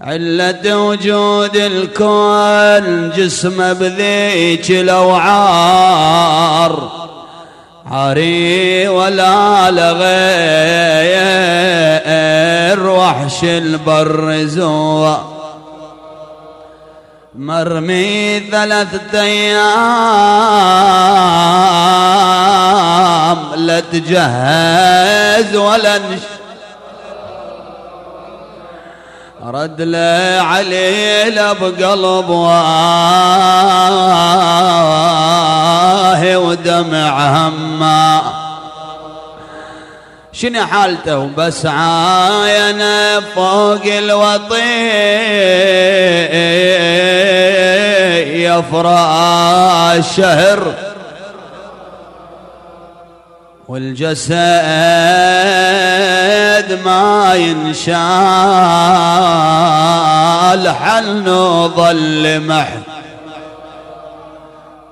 علة وجود الكون جسمه بذيك الأوعار. عري ولا لغير وحش البر زوا مرمي ثلاثة أيام لا تجهز ولا نش رد له عليله بقلب واه ودمع هما شنو حالته وبس عاينه فوق الوطي يفرى الشهر والجسد ما ينشال حل ظل محن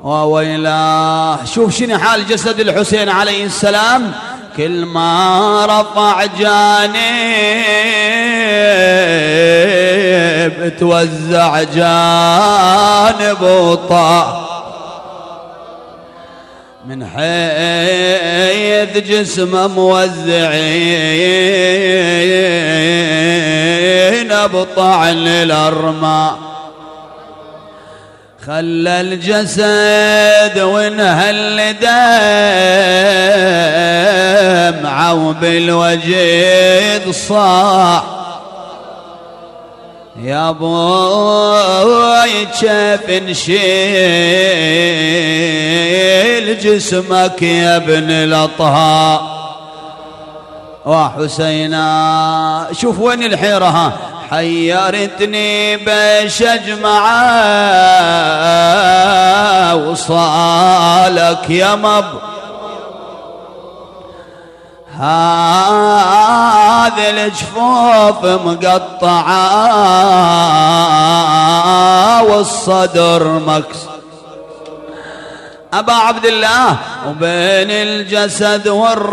وويلاه شوف شنو حال جسد الحسين عليه السلام. كل ما رفع جانب توزع جانب وطاح. من حيث جسمه موزعين بطعن الارماء خلى الجسد وانهل دمعه وبالوجد صاح يا أبوي كيف نشيل جسمك يا ابن الاطهار وحسينا شوف وين الحيرة ها؟ حيرتني باش اجمع وصالك يا مب. هذه الجفوف مقطعة والصدر مكس. أبا عبد الله وبين الجسد والرأس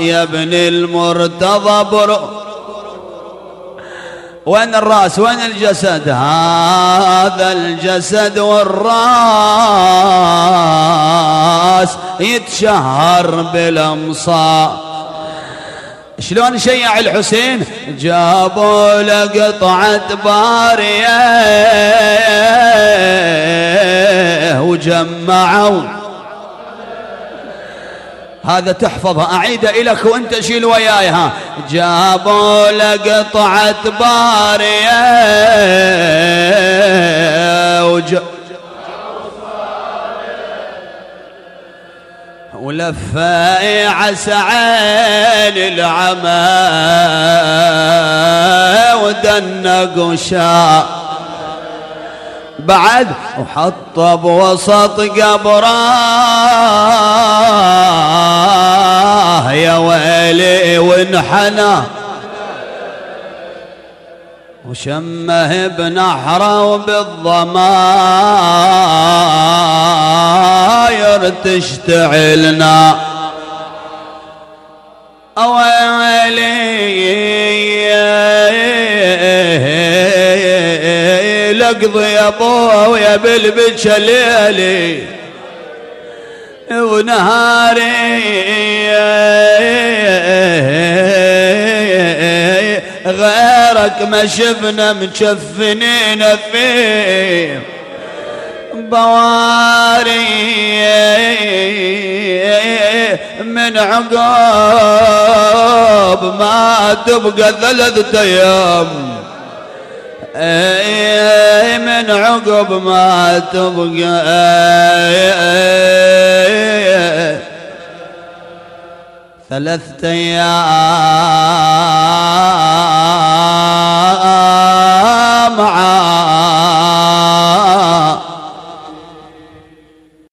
يا ابن المرتضى برؤ. وين الراس؟ وين الجسد؟ هذا الجسد والراس يتشهر بالامصار شلون شيع الحسين؟ جابوا له قطعة بارية وجمعوا هذا تحفظها أعيد إليك وأنت شيل وياي ها. جابوا لقطعة بارية. وج... ولفى عسى عين العمى. ودنق وشاء بعد وحط بوسط قبراه يا ويلي وانحنى وشمه بنحره وبالضماير تشتعلنا. ويلي لقضي يا ابويا بالبجة ليلي ونهاري غيرك ما شفنا مشفنين فيه. بواري من عقاب ما تبقى ثلاثة أيام. من عقب ما تبقى. ثلاثة أيام.